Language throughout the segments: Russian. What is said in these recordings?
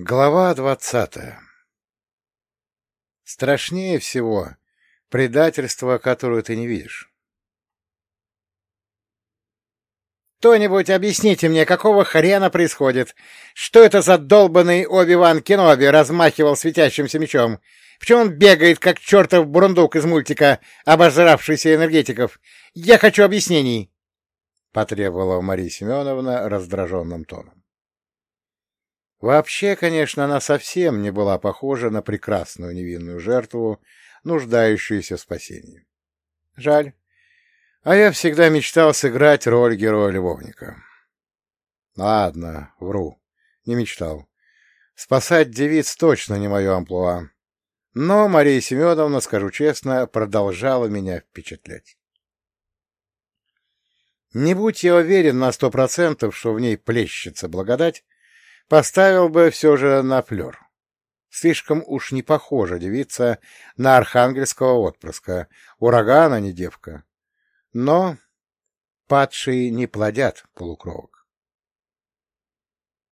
Глава двадцатая Страшнее всего предательство, которое ты не видишь. «Кто-нибудь объясните мне, какого хрена происходит? Что это за долбанный Оби-Ван Кеноби размахивал светящимся мечом? Почему он бегает, как чертов бурундук из мультика, обожравшийся энергетиков? Я хочу объяснений!» — потребовала Мария Семеновна раздраженным тоном. Вообще, конечно, она совсем не была похожа на прекрасную невинную жертву, нуждающуюся в спасении. Жаль. А я всегда мечтал сыграть роль героя-любовника. Ладно, вру. Не мечтал. Спасать девиц точно не мое амплуа. Но Мария Семеновна, скажу честно, продолжала меня впечатлять. Не будь я уверен на сто процентов, что в ней плещется благодать, Поставил бы все же на флер. Слишком уж не похожа девица на архангельского отпрыска. Урагана не девка. Но падшие не плодят полукровок.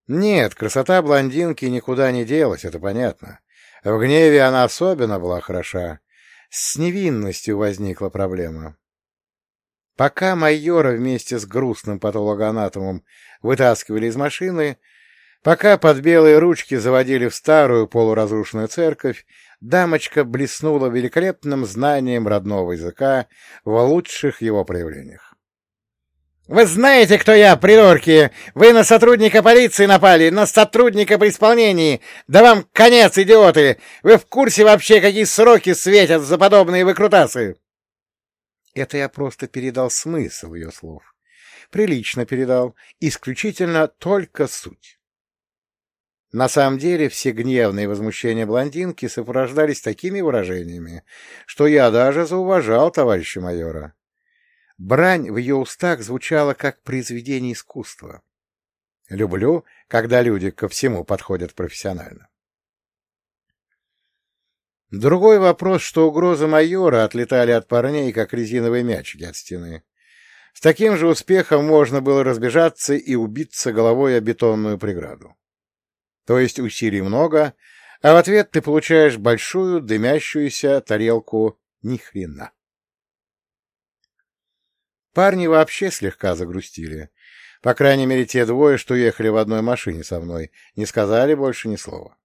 Нет, красота блондинки никуда не делась, это понятно. В гневе она особенно была хороша. С невинностью возникла проблема. Пока майора вместе с грустным патологоанатомом вытаскивали из машины, Пока под белые ручки заводили в старую полуразрушенную церковь, дамочка блеснула великолепным знанием родного языка в лучших его проявлениях. «Вы знаете, кто я, придурки? Вы на сотрудника полиции напали, на сотрудника при исполнении! Да вам конец, идиоты! Вы в курсе вообще, какие сроки светят за подобные выкрутасы?» Это я просто передал смысл ее слов. Прилично передал, исключительно только суть. На самом деле все гневные возмущения блондинки сопровождались такими выражениями, что я даже зауважал товарища майора. Брань в ее устах звучала как произведение искусства. Люблю, когда люди ко всему подходят профессионально. Другой вопрос, что угрозы майора отлетали от парней, как резиновые мячики от стены. С таким же успехом можно было разбежаться и убиться головой о бетонную преграду. То есть усилий много, а в ответ ты получаешь большую дымящуюся тарелку ни хрена. Парни вообще слегка загрустили. По крайней мере, те двое, что ехали в одной машине со мной, не сказали больше ни слова.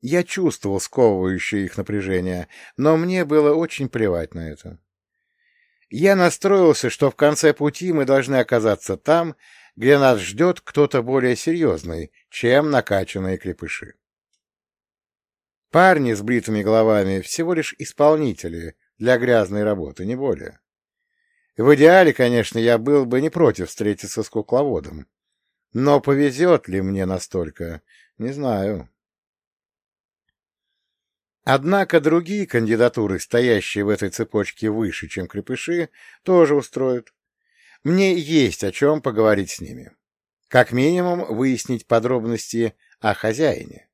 Я чувствовал сковывающее их напряжение, но мне было очень плевать на это. Я настроился, что в конце пути мы должны оказаться там, где нас ждет кто-то более серьезный, чем накачанные крепыши. Парни с бритыми головами всего лишь исполнители для грязной работы, не более. В идеале, конечно, я был бы не против встретиться с кукловодом. Но повезет ли мне настолько, не знаю. Однако другие кандидатуры, стоящие в этой цепочке выше, чем крепыши, тоже устроят. Мне есть о чем поговорить с ними. Как минимум, выяснить подробности о хозяине.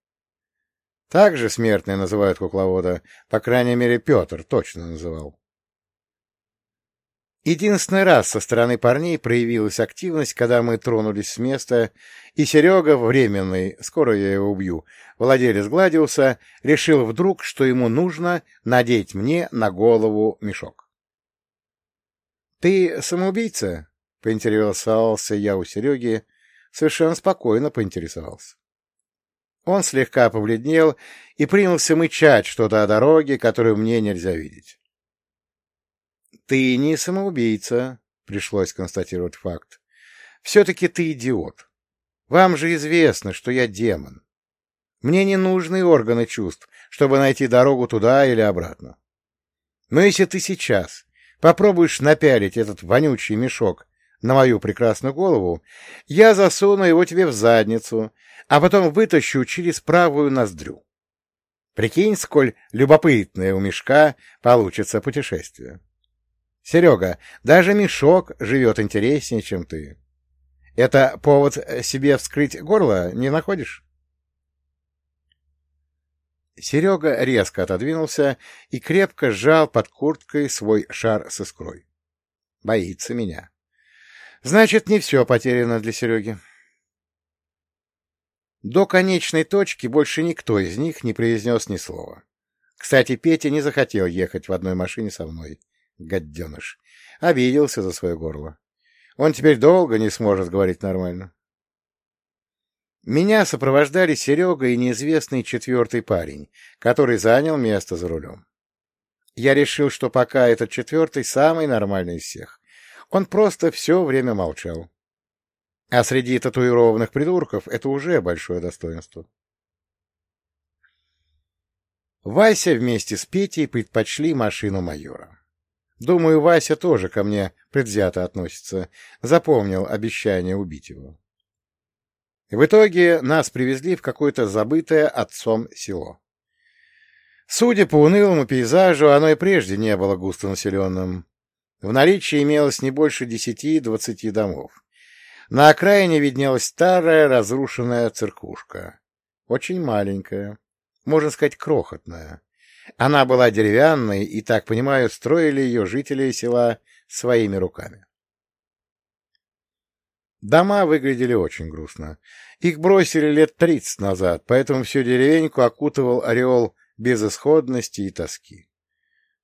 Также смертные называют кукловода, по крайней мере, Петр точно называл. Единственный раз со стороны парней проявилась активность, когда мы тронулись с места, и Серега, временный, скоро я его убью, владелец Гладиуса, решил вдруг, что ему нужно надеть мне на голову мешок. — Ты самоубийца? — поинтересовался я у Сереги. Совершенно спокойно поинтересовался. Он слегка побледнел и принялся мычать что-то о дороге, которую мне нельзя видеть. — Ты не самоубийца, — пришлось констатировать факт. — Все-таки ты идиот. Вам же известно, что я демон. Мне не нужны органы чувств, чтобы найти дорогу туда или обратно. Но если ты сейчас попробуешь напялить этот вонючий мешок на мою прекрасную голову, я засуну его тебе в задницу, а потом вытащу через правую ноздрю. Прикинь, сколь любопытное у мешка получится путешествие. Серега, даже мешок живет интереснее, чем ты. Это повод себе вскрыть горло, не находишь? Серега резко отодвинулся и крепко сжал под курткой свой шар с искрой. Боится меня. Значит, не все потеряно для Сереги. До конечной точки больше никто из них не произнес ни слова. Кстати, Петя не захотел ехать в одной машине со мной. Гаденыш. Обиделся за свое горло. Он теперь долго не сможет говорить нормально. Меня сопровождали Серега и неизвестный четвертый парень, который занял место за рулем. Я решил, что пока этот четвертый самый нормальный из всех. Он просто все время молчал. А среди татуированных придурков это уже большое достоинство. Вася вместе с Петей предпочли машину майора. Думаю, Вася тоже ко мне предвзято относится. Запомнил обещание убить его. В итоге нас привезли в какое-то забытое отцом село. Судя по унылому пейзажу, оно и прежде не было густонаселенным. В наличии имелось не больше десяти-двадцати домов. На окраине виднелась старая разрушенная церквушка. Очень маленькая, можно сказать, крохотная. Она была деревянной, и, так понимаю, строили ее жители села своими руками. Дома выглядели очень грустно. Их бросили лет тридцать назад, поэтому всю деревеньку окутывал ореол безысходности и тоски.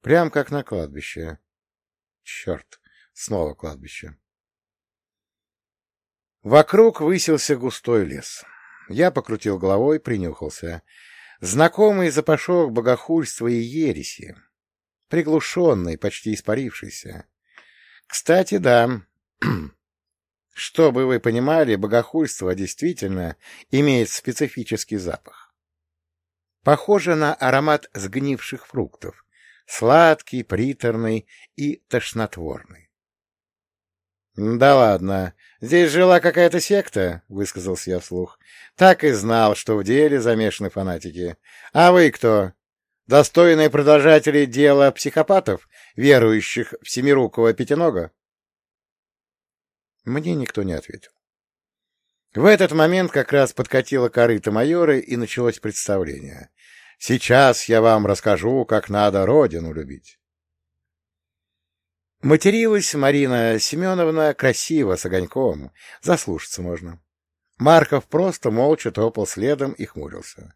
Прям как на кладбище. Черт, снова кладбище. Вокруг высился густой лес. Я покрутил головой, принюхался. Знакомый запашок богохульства и ереси. Приглушенный, почти испарившийся. Кстати, да. Чтобы вы понимали, богохульство действительно имеет специфический запах. Похоже на аромат сгнивших фруктов. Сладкий, приторный и тошнотворный. — Да ладно. Здесь жила какая-то секта, — высказался я вслух. — Так и знал, что в деле замешаны фанатики. А вы кто? Достойные продолжатели дела психопатов, верующих в семирукого пятинога? Мне никто не ответил. В этот момент как раз подкатила корыто майора, и началось представление. Сейчас я вам расскажу, как надо родину любить. Материлась Марина Семеновна красиво, с огоньком. Заслушаться можно. Марков просто молча топал следом и хмурился.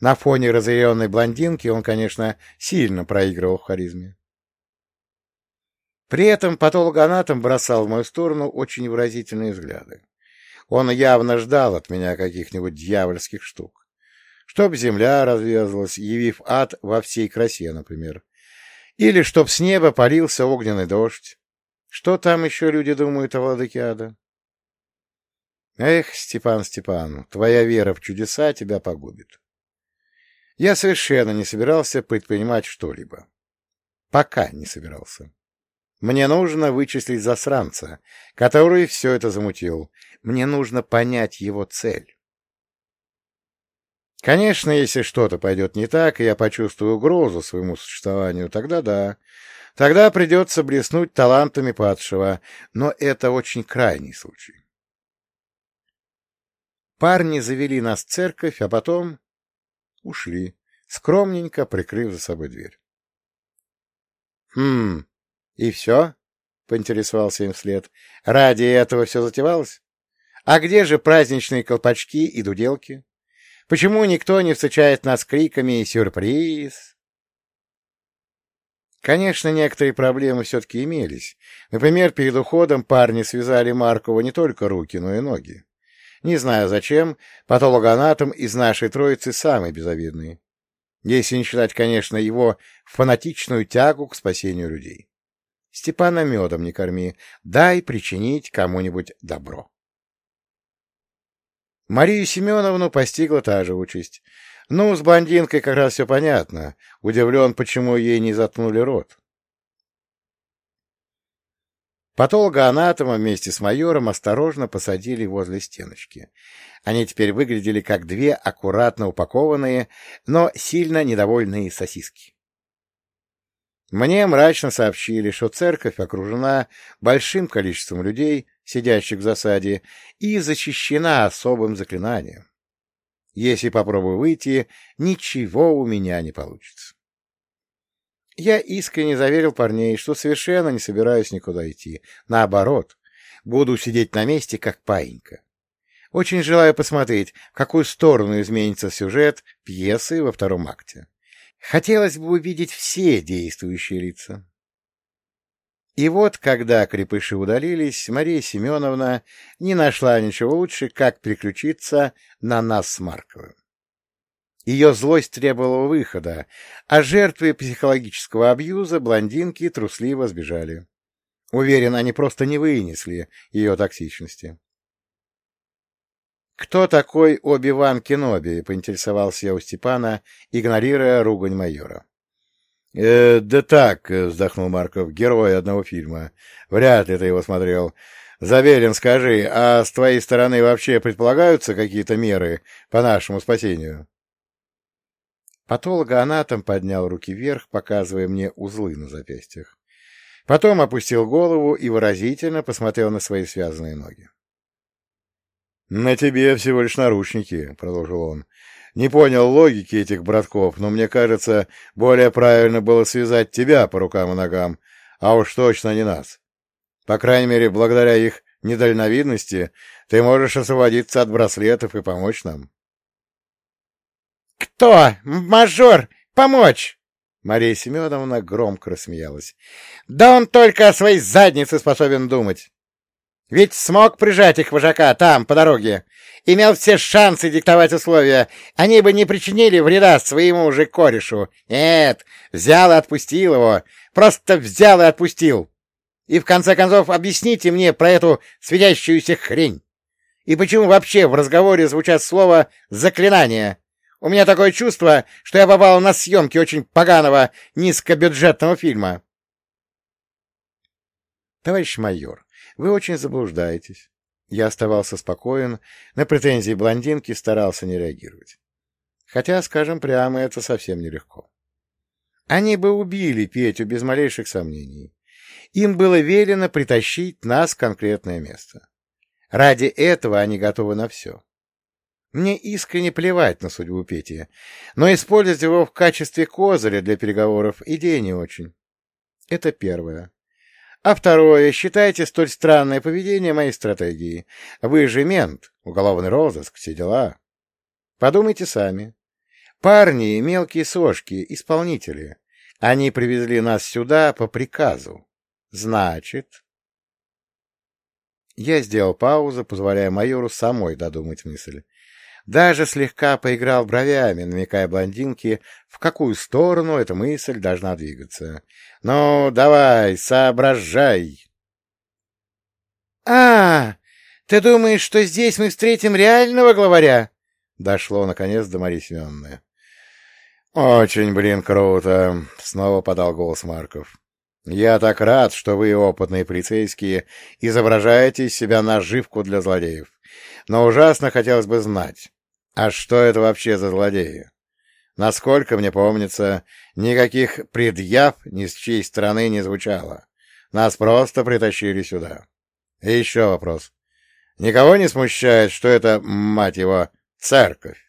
На фоне разъяренной блондинки он, конечно, сильно проигрывал в харизме. При этом патологоанатом бросал в мою сторону очень выразительные взгляды. Он явно ждал от меня каких-нибудь дьявольских штук. Чтоб земля разверзлась, явив ад во всей красе, например. Или чтоб с неба полился огненный дождь. Что там еще люди думают о владыке ада? Эх, Степан Степан, твоя вера в чудеса тебя погубит. Я совершенно не собирался предпринимать что-либо. Пока не собирался. Мне нужно вычислить засранца, который все это замутил. Мне нужно понять его цель. Конечно, если что-то пойдет не так, и я почувствую угрозу своему существованию, тогда да. Тогда придется блеснуть талантами падшего, но это очень крайний случай. Парни завели нас в церковь, а потом ушли, скромненько прикрыв за собой дверь. — Хм, и все? — поинтересовался им вслед. — Ради этого все затевалось? А где же праздничные колпачки и дуделки? Почему никто не встречает нас криками «Сюрприз!»? Конечно, некоторые проблемы все-таки имелись. Например, перед уходом парни связали Маркова не только руки, но и ноги. Не знаю зачем, патологоанатом из нашей троицы самый безобидный. Если не считать, конечно, его фанатичную тягу к спасению людей. Степана медом не корми, дай причинить кому-нибудь добро. Марию Семеновну постигла та же участь. Ну, с блондинкой как раз все понятно. Удивлен, почему ей не заткнули рот. Патолога-анатома вместе с майором осторожно посадили возле стеночки. Они теперь выглядели как две аккуратно упакованные, но сильно недовольные сосиски. Мне мрачно сообщили, что церковь окружена большим количеством людей, сидящих в засаде, и защищена особым заклинанием. Если попробую выйти, ничего у меня не получится. Я искренне заверил парней, что совершенно не собираюсь никуда идти. Наоборот, буду сидеть на месте, как паинька. Очень желаю посмотреть, в какую сторону изменится сюжет пьесы во втором акте. Хотелось бы увидеть все действующие лица. И вот, когда крепыши удалились, Мария Семеновна не нашла ничего лучше, как переключиться на нас с Марковым. Ее злость требовала выхода, а жертвы психологического абьюза блондинки трусливо сбежали. Уверен, они просто не вынесли ее токсичности. «Кто такой Оби-Ван Кеноби?» — поинтересовался я у Степана, игнорируя ругань майора. «Э, «Да так», — вздохнул Марков, — «герой одного фильма. Вряд ли ты его смотрел. Заверен, скажи, а с твоей стороны вообще предполагаются какие-то меры по нашему спасению?» Патологоанатом поднял руки вверх, показывая мне узлы на запястьях. Потом опустил голову и выразительно посмотрел на свои связанные ноги. «На тебе всего лишь наручники», — продолжил он. «Не понял логики этих братков, но мне кажется, более правильно было связать тебя по рукам и ногам, а уж точно не нас. По крайней мере, благодаря их недальновидности ты можешь освободиться от браслетов и помочь нам». «Кто? Мажор! Помочь!» Мария Семеновна громко рассмеялась. «Да он только о своей заднице способен думать. Ведь смог прижать их вожака там, по дороге. Имел все шансы диктовать условия. Они бы не причинили вреда своему же корешу. Нет, взял и отпустил его. Просто взял и отпустил. И в конце концов объясните мне про эту светящуюся хрень. И почему вообще в разговоре звучат слова «заклинание»? У меня такое чувство, что я попал на съемки очень поганого низкобюджетного фильма. Товарищ майор, вы очень заблуждаетесь. Я оставался спокоен, на претензии блондинки старался не реагировать. Хотя, скажем прямо, это совсем нелегко. Они бы убили Петю без малейших сомнений. Им было велено притащить нас в конкретное место. Ради этого они готовы на все. Мне искренне плевать на судьбу Пети, но использовать его в качестве козыря для переговоров идея не очень. Это первое. А второе, считайте столь странное поведение моей стратегии. Вы же мент, уголовный розыск, все дела. Подумайте сами. Парни — мелкие сошки, исполнители. Они привезли нас сюда по приказу. Значит... Я сделал паузу, позволяя майору самой додумать мысль. Даже слегка поиграл бровями, намекая блондинке, в какую сторону эта мысль должна двигаться. «Ну, давай, соображай!» «А, ты думаешь, что здесь мы встретим реального главаря?» Дошло, наконец, до Марии Семеновны. «Очень, блин, круто!» — снова подал голос Марков. «Я так рад, что вы, опытные полицейские, изображаете из себя наживку для злодеев. Но ужасно хотелось бы знать, а что это вообще за злодеи? Насколько мне помнится, никаких предъяв ни с чьей стороны не звучало. Нас просто притащили сюда. И еще вопрос. Никого не смущает, что это, мать его, церковь?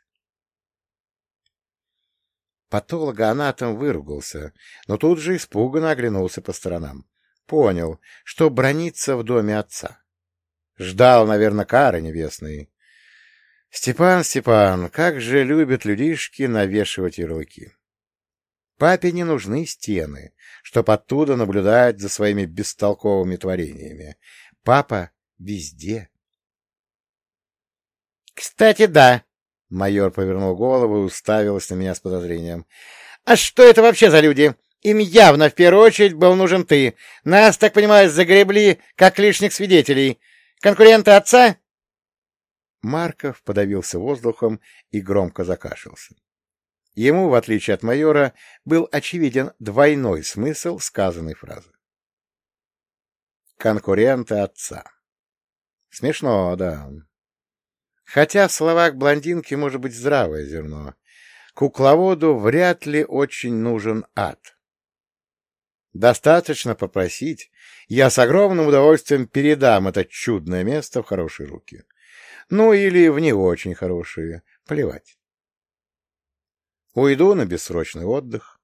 Патологоанатом выругался, но тут же испуганно оглянулся по сторонам. Понял, что бронится в доме отца. Ждал, наверное, кары небесной. Степан, Степан, как же любят людишки навешивать ярлыки. Папе не нужны стены, чтоб оттуда наблюдать за своими бестолковыми творениями. Папа везде. — Кстати, да. Майор повернул голову и уставилась на меня с подозрением. — А что это вообще за люди? Им явно в первую очередь был нужен ты. Нас, так понимаю, загребли как лишних свидетелей. Конкуренты отца? Марков подавился воздухом и громко закашлялся. Ему, в отличие от майора, был очевиден двойной смысл сказанной фразы. Конкуренты отца. Смешно, да. Хотя в словах блондинки может быть здравое зерно. Кукловоду вряд ли очень нужен ад. Достаточно попросить, я с огромным удовольствием передам это чудное место в хорошие руки. Ну, или в не очень хорошие. Плевать. Уйду на бессрочный отдых.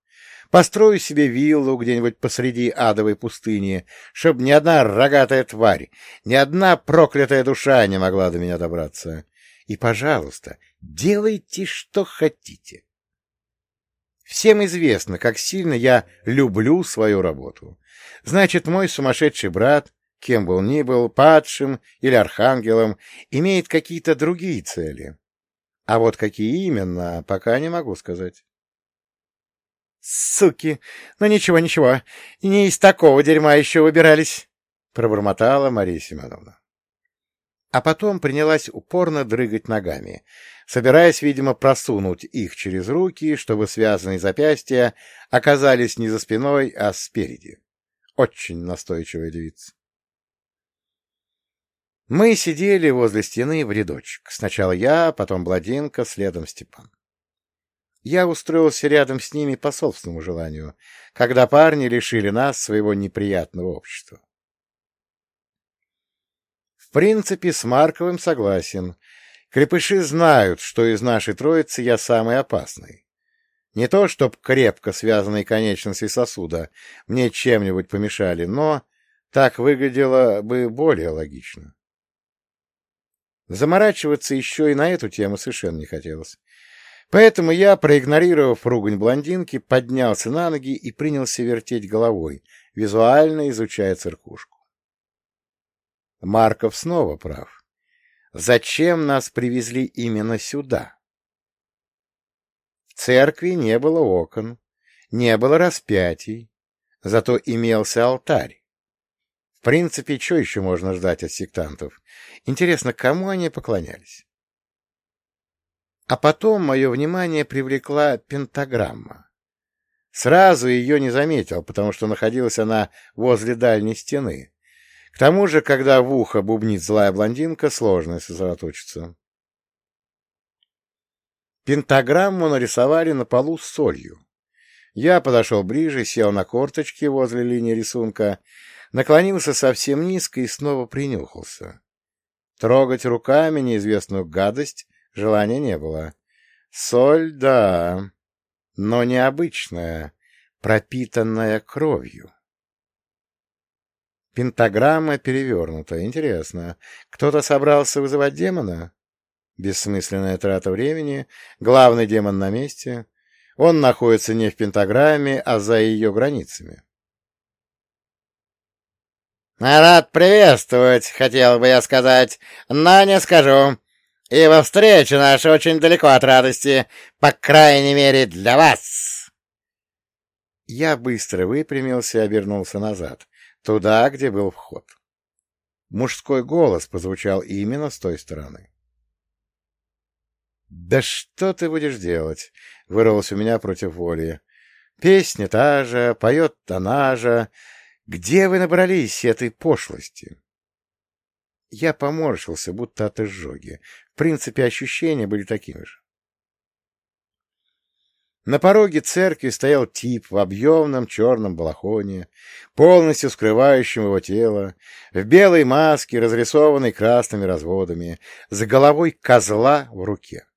Построю себе виллу где-нибудь посреди адовой пустыни, чтобы ни одна рогатая тварь, ни одна проклятая душа не могла до меня добраться. И, пожалуйста, делайте, что хотите. Всем известно, как сильно я люблю свою работу. Значит, мой сумасшедший брат, кем бы он ни был, падшим или архангелом, имеет какие-то другие цели. А вот какие именно, пока не могу сказать. «Суки! Ну ничего, ничего, не из такого дерьма еще выбирались!» — пробормотала Мария Семеновна. А потом принялась упорно дрыгать ногами, собираясь, видимо, просунуть их через руки, чтобы связанные запястья оказались не за спиной, а спереди. Очень настойчивая девица. Мы сидели возле стены в рядочек. Сначала я, потом Бладинка, следом Степан. Я устроился рядом с ними по собственному желанию, когда парни лишили нас своего неприятного общества. В принципе, с Марковым согласен. Крепыши знают, что из нашей троицы я самый опасный. Не то, чтоб крепко связанные конечности сосуда мне чем-нибудь помешали, но так выглядело бы более логично. Заморачиваться еще и на эту тему совершенно не хотелось. Поэтому я, проигнорировав ругань блондинки, поднялся на ноги и принялся вертеть головой, визуально изучая циркушку. Марков снова прав. Зачем нас привезли именно сюда? В церкви не было окон, не было распятий, зато имелся алтарь. В принципе, что еще можно ждать от сектантов? Интересно, кому они поклонялись? А потом мое внимание привлекла пентаграмма. Сразу ее не заметил, потому что находилась она возле дальней стены. К тому же, когда в ухо бубнит злая блондинка, сложно сосредоточиться. Пентаграмму нарисовали на полу с солью. Я подошел ближе, сел на корточки возле линии рисунка, наклонился совсем низко и снова принюхался. Трогать руками неизвестную гадость желания не было. Соль, да, но необычная, пропитанная кровью. Пентаграмма перевернута. Интересно, кто-то собрался вызывать демона? Бессмысленная трата времени. Главный демон на месте. Он находится не в пентаграмме, а за ее границами. «Рад приветствовать, хотел бы я сказать, но не скажу. Ибо встреча наша очень далеко от радости, по крайней мере, для вас!» Я быстро выпрямился и обернулся назад, туда, где был вход. Мужской голос прозвучал именно с той стороны. «Да что ты будешь делать?» — вырвалось у меня против воли. «Песня та же, поет она же, где вы набрались этой пошлости? Я поморщился, будто от изжоги. В принципе, ощущения были такими же. На пороге церкви стоял тип в объемном черном балахоне, полностью скрывающем его тело, в белой маске, разрисованной красными разводами, с головой козла в руке.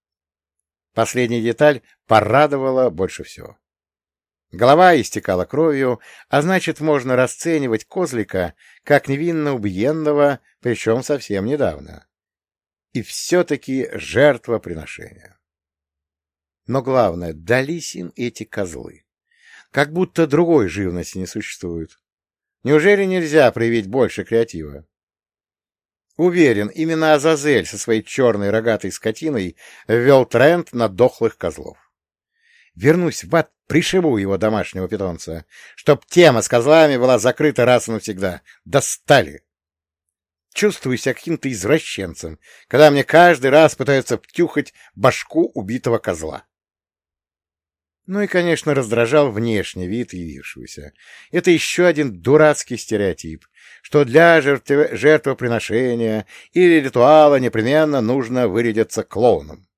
Последняя деталь порадовала больше всего. Голова истекала кровью, а значит, можно расценивать козлика как невинно убиенного, причем совсем недавно. И все-таки жертвоприношение. Но главное, дались им эти козлы. Как будто другой живности не существует. Неужели нельзя проявить больше креатива? Уверен, именно Азазель со своей черной рогатой скотиной ввел тренд на дохлых козлов. Вернусь в ад, пришибу его домашнего питомца, чтоб тема с козлами была закрыта раз и навсегда. Достали! Чувствую себя каким-то извращенцем, когда мне каждый раз пытаются втюхать башку убитого козла. Ну и, конечно, раздражал внешний вид явившегося. Это еще один дурацкий стереотип, что для жертв... жертвоприношения или ритуала непременно нужно вырядиться клоуном.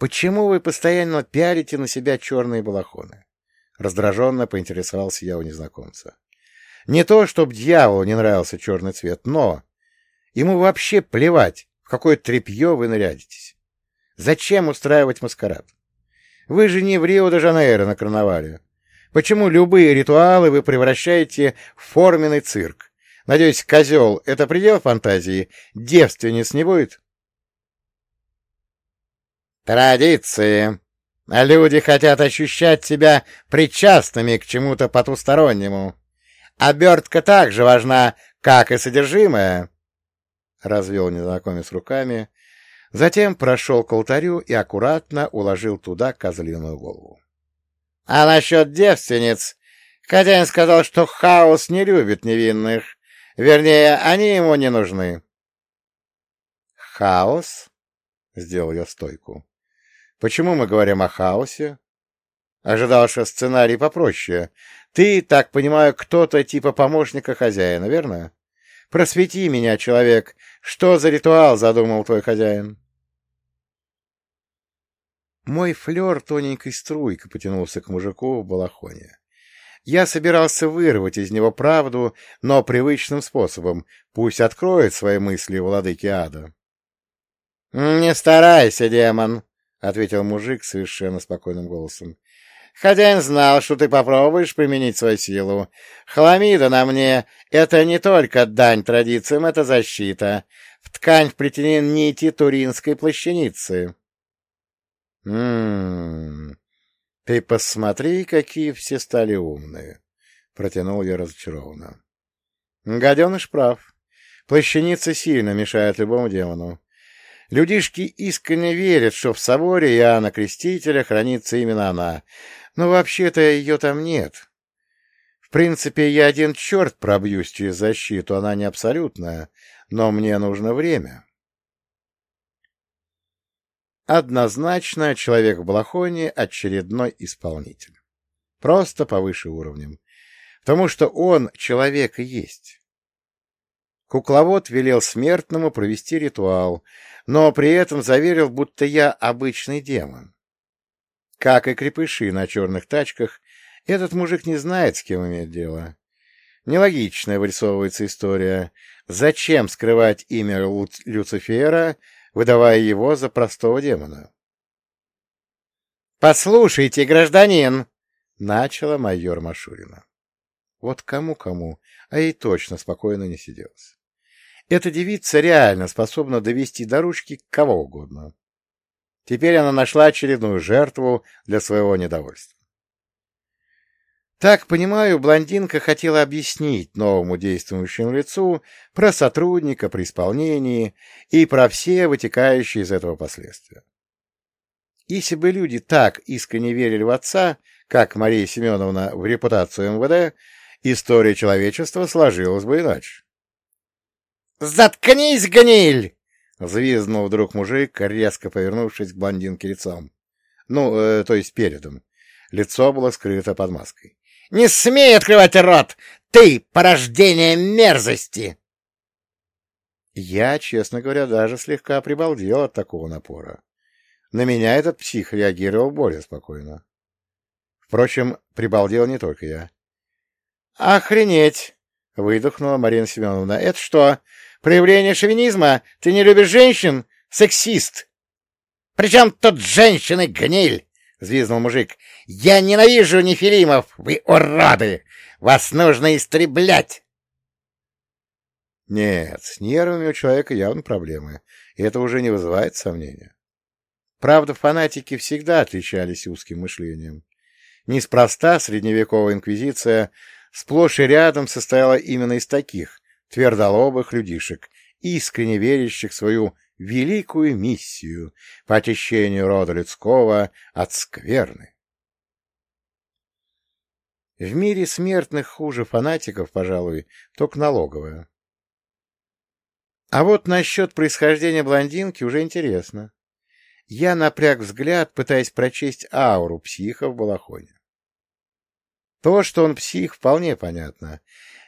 «Почему вы постоянно пялите на себя черные балахоны?» Раздраженно поинтересовался я у незнакомца. «Не то, чтобы дьяволу не нравился черный цвет, но ему вообще плевать, в какое тряпье вы нарядитесь. Зачем устраивать маскарад? Вы же не в Рио-де-Жанейро на карнавале. Почему любые ритуалы вы превращаете в форменный цирк? Надеюсь, козел — это предел фантазии? Девственниц не будет? Традиции. Люди хотят ощущать себя причастными к чему-то потустороннему. Обертка так же важна, как и содержимое. Развел незнакомец руками, затем прошел к алтарю и аккуратно уложил туда козлиную голову. — А насчет девственниц? Хозяин сказал, что хаос не любит невинных. Вернее, они ему не нужны. — Хаос? — сделал я стойку. Почему мы говорим о хаосе? Ожидал, что сценарий попроще. Ты, так понимаю, кто-то типа помощника хозяина, верно? Просвети меня, человек. Что за ритуал задумал твой хозяин? Мой флер тоненькой струйкой потянулся к мужику в балахоне. Я собирался вырвать из него правду, но привычным способом. Пусть откроет свои мысли владыки ада. — Не старайся, демон, — ответил мужик совершенно спокойным голосом. — Хозяин знал, что ты попробуешь применить свою силу. Хламида на мне — это не только дань традициям, это защита. В ткань вплетены нити туринской плащаницы. — М-м-м, ты посмотри, какие все стали умные, — протянул я разочарованно. — Гаденыш прав. Плащаница сильно мешает любому демону. Людишки искренне верят, что в соборе Иоанна Крестителя хранится именно она, но вообще-то ее там нет. В принципе, я один черт пробьюсь через защиту, она не абсолютная, но мне нужно время. Однозначно, человек в балахоне — очередной исполнитель. Просто повыше уровнем. Потому что он человек и есть. Кукловод велел смертному провести ритуал, но при этом заверил, будто я обычный демон. Как и крепыши на черных тачках, этот мужик не знает, с кем имеет дело. Нелогичная вырисовывается история. Зачем скрывать имя Лу Люцифера, выдавая его за простого демона? «Послушайте, гражданин!» — начала майор Машурина. Вот кому-кому, а ей точно спокойно не сиделось. Эта девица реально способна довести до ручки кого угодно. Теперь она нашла очередную жертву для своего недовольства. Так, понимаю, блондинка хотела объяснить новому действующему лицу про сотрудника при исполнении и про все вытекающие из этого последствия. Если бы люди так искренне верили в отца, как Мария Семеновна в репутацию МВД, история человечества сложилась бы иначе. «Заткнись, гниль!» — взвизнул вдруг мужик, резко повернувшись к блондинке лицом. Ну, э, то есть передом. Лицо было скрыто под маской. «Не смей открывать рот! Ты — порождение мерзости!» Я, честно говоря, даже слегка прибалдел от такого напора. На меня этот псих реагировал более спокойно. Впрочем, прибалдел не только я. «Охренеть!» — выдохнула Марина Семеновна. «Это что, Проявление шовинизма? Ты не любишь женщин? Сексист!» «Причем тут женщины, гниль?» — взвизнул мужик. «Я ненавижу нефилимов! Вы уроды! Вас нужно истреблять!» Нет, с нервами у человека явно проблемы, и это уже не вызывает сомнения. Правда, фанатики всегда отличались узким мышлением. Неспроста средневековая инквизиция сплошь и рядом состояла именно из таких, твердолобых людишек, искренне верящих в свою великую миссию по очищению рода людского от скверны. В мире смертных хуже фанатиков, пожалуй, только налоговая. А вот насчет происхождения блондинки уже интересно. Я напряг взгляд, пытаясь прочесть ауру психа в балахоне. То, что он псих, вполне понятно.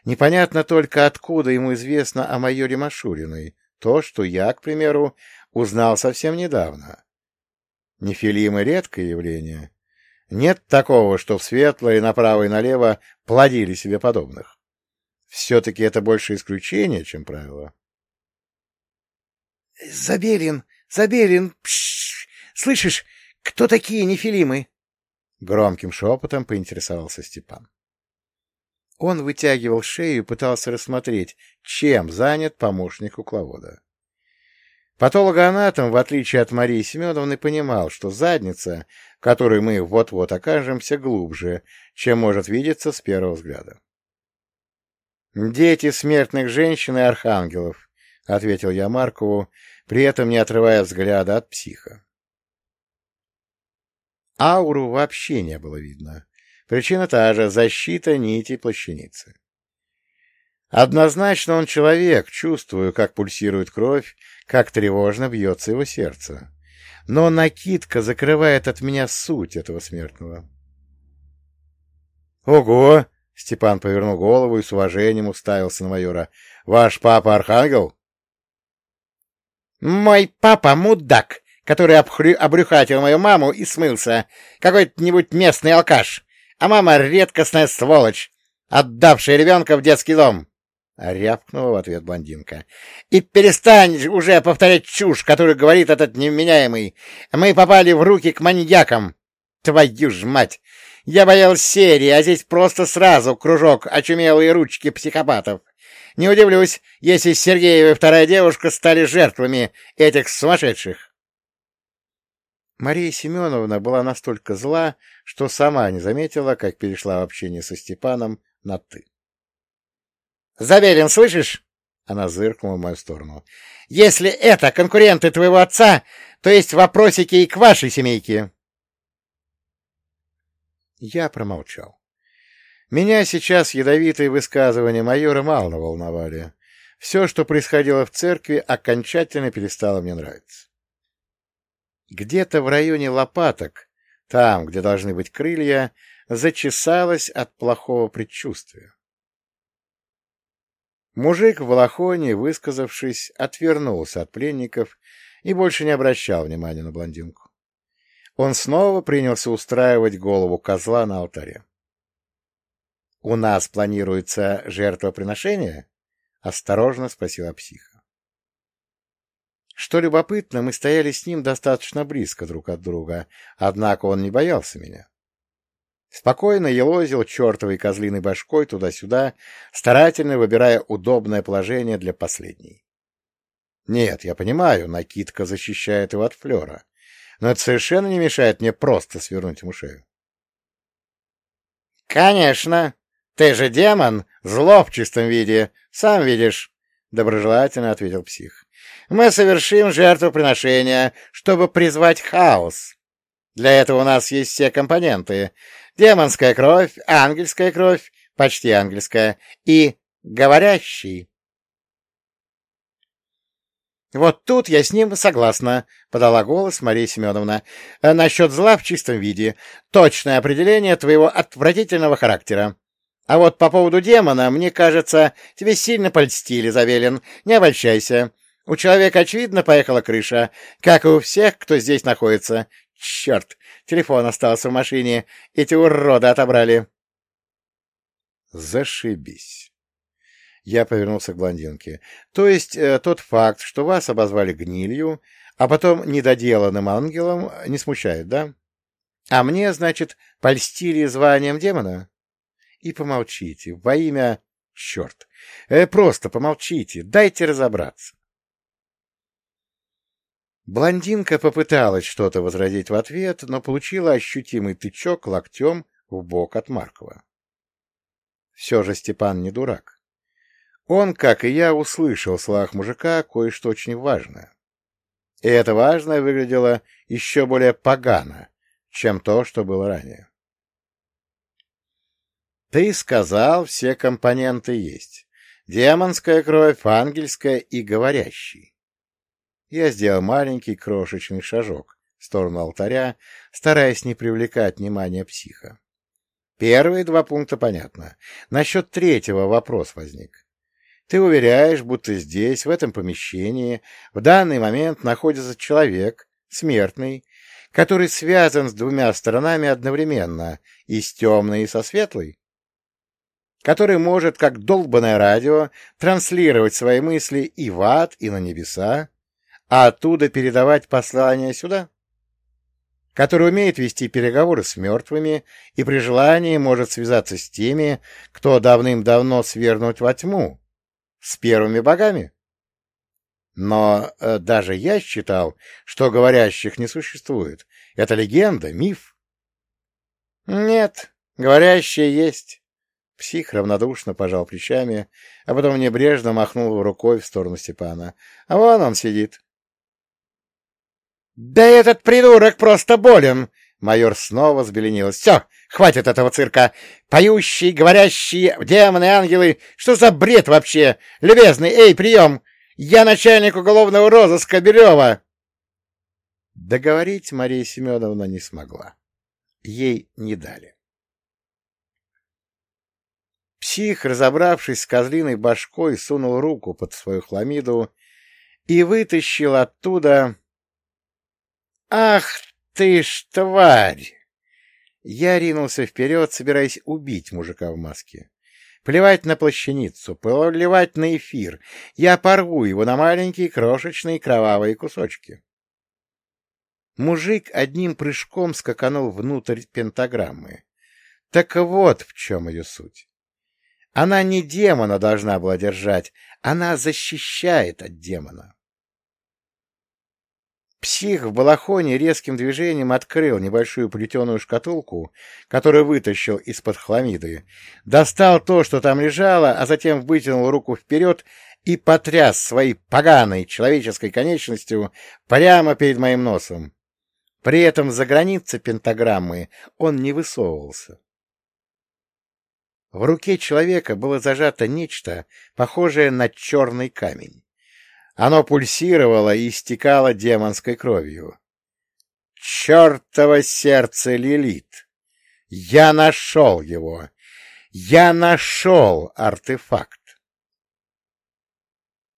Непонятно только, откуда ему известно о майоре Машуриной, то, что я, к примеру, узнал совсем недавно. Нефилимы — редкое явление. Нет такого, что в светлое направо и налево плодили себе подобных. Все-таки это больше исключение, чем правило. — Заберин, Заберин, пш, слышишь, кто такие нефилимы? Громким шепотом поинтересовался Степан. Он вытягивал шею и пытался рассмотреть, чем занят помощник кукловода. Патологоанатом, в отличие от Марии Семеновны, понимал, что задница, в которой мы вот-вот окажемся, глубже, чем может видеться с первого взгляда. «Дети смертных женщин и архангелов», — ответил я Маркову, при этом не отрывая взгляда от психа. Ауру вообще не было видно. Причина та же — защита нити плащаницы. Однозначно он человек, чувствую, как пульсирует кровь, как тревожно бьется его сердце. Но накидка закрывает от меня суть этого смертного. «Ого!» — Степан повернул голову и с уважением уставился на майора. «Ваш папа архангел?» «Мой папа мудак, который обхрю... обрюхатил мою маму и смылся. Какой-нибудь местный алкаш. А мама редкостная сволочь, отдавшая ребенка в детский дом. — рявкнула в ответ блондинка. — И перестань уже повторять чушь, которую говорит этот невменяемый. Мы попали в руки к маньякам. Твою ж мать! Я боялся серии, а здесь просто сразу кружок очумелые ручки психопатов. Не удивлюсь, если Сергеева и вторая девушка стали жертвами этих сумасшедших. Мария Семеновна была настолько зла, что сама не заметила, как перешла в общение со Степаном на «ты». Заверен, слышишь? Она зыркнула в мою сторону. Если это конкуренты твоего отца, то есть вопросики и к вашей семейке. Я промолчал. Меня сейчас ядовитые высказывания майора мало волновали. Все, что происходило в церкви, окончательно перестало мне нравиться. Где-то в районе лопаток, там, где должны быть крылья, зачесалось от плохого предчувствия. Мужик в балахоне, высказавшись, отвернулся от пленников и больше не обращал внимания на блондинку. Он снова принялся устраивать голову козла на алтаре. — У нас планируется жертвоприношение? — осторожно спросила психа. Что любопытно, мы стояли с ним достаточно близко друг от друга, однако он не боялся меня. Спокойно елозил чертовой козлиной башкой туда-сюда, старательно выбирая удобное положение для последней. Нет, я понимаю, накидка защищает его от флера, но это совершенно не мешает мне просто свернуть ему шею. — Конечно! Ты же демон, зло в чистом виде, сам видишь, — доброжелательно ответил псих. — Мы совершим жертвоприношение, чтобы призвать хаос. Для этого у нас есть все компоненты. Демонская кровь, ангельская кровь, почти ангельская, и говорящий. «Вот тут я с ним согласна», — подала голос Мария Семеновна. «Насчет зла в чистом виде. Точное определение твоего отвратительного характера. А вот по поводу демона, мне кажется, тебе сильно польстили, Завелин. Не обольщайся. У человека, очевидно, поехала крыша, как и у всех, кто здесь находится. Черт, телефон остался в машине. Эти уроды отобрали. Зашибись. Я повернулся к блондинке. То есть э, тот факт, что вас обозвали гнилью, а потом недоделанным ангелом, не смущает, да? А мне, значит, польстили званием демона? И помолчите, во имя... Черт! Э, просто помолчите, дайте разобраться. Блондинка попыталась что-то возразить в ответ, но получила ощутимый тычок локтем в бок от Маркова. Все же Степан не дурак. Он, как и я, услышал в словах мужика кое-что очень важное. И это важное выглядело еще более погано, чем то, что было ранее. Ты сказал, все компоненты есть. Демонская кровь, ангельская и говорящий я сделал маленький крошечный шажок в сторону алтаря, стараясь не привлекать внимания психа. Первые два пункта понятно. Насчет третьего вопрос возник. Ты уверяешь, будто здесь, в этом помещении, в данный момент находится человек, смертный, который связан с двумя сторонами одновременно, и с темной, и со светлой? Который может, как долбанное радио, транслировать свои мысли и в ад, и на небеса, а оттуда передавать послание сюда? который умеет вести переговоры с мертвыми и при желании может связаться с теми, кто давным-давно свернуть во тьму, с первыми богами. Но э, даже я считал, что говорящих не существует. Это легенда, миф. Нет, говорящие есть. Псих равнодушно пожал плечами, а потом небрежно махнул рукой в сторону Степана. А вон он сидит. «Да этот придурок просто болен!» Майор снова взбеленилась. «Все, хватит этого цирка! Поющие, говорящие, демоны, ангелы! Что за бред вообще? Любезный, эй, прием! Я начальник уголовного розыска Белева!» Договорить Мария Семеновна не смогла. Ей не дали. Псих, разобравшись с козлиной башкой, сунул руку под свою хламиду и вытащил оттуда «Ах ты ж тварь!» Я ринулся вперед, собираясь убить мужика в маске. Плевать на плащаницу, плевать на эфир. Я порву его на маленькие крошечные кровавые кусочки. Мужик одним прыжком скаканул внутрь пентаграммы. Так вот в чем ее суть. Она не демона должна была держать, она защищает от демона. Псих в балахоне резким движением открыл небольшую плетеную шкатулку, которую вытащил из-под хламиды, достал то, что там лежало, а затем вытянул руку вперед и потряс своей поганой человеческой конечностью прямо перед моим носом. При этом за границы пентаграммы он не высовывался. В руке человека было зажато нечто, похожее на черный камень. Оно пульсировало и истекало демонской кровью. Чертово сердце Лилит! Я нашел его! Я нашел артефакт!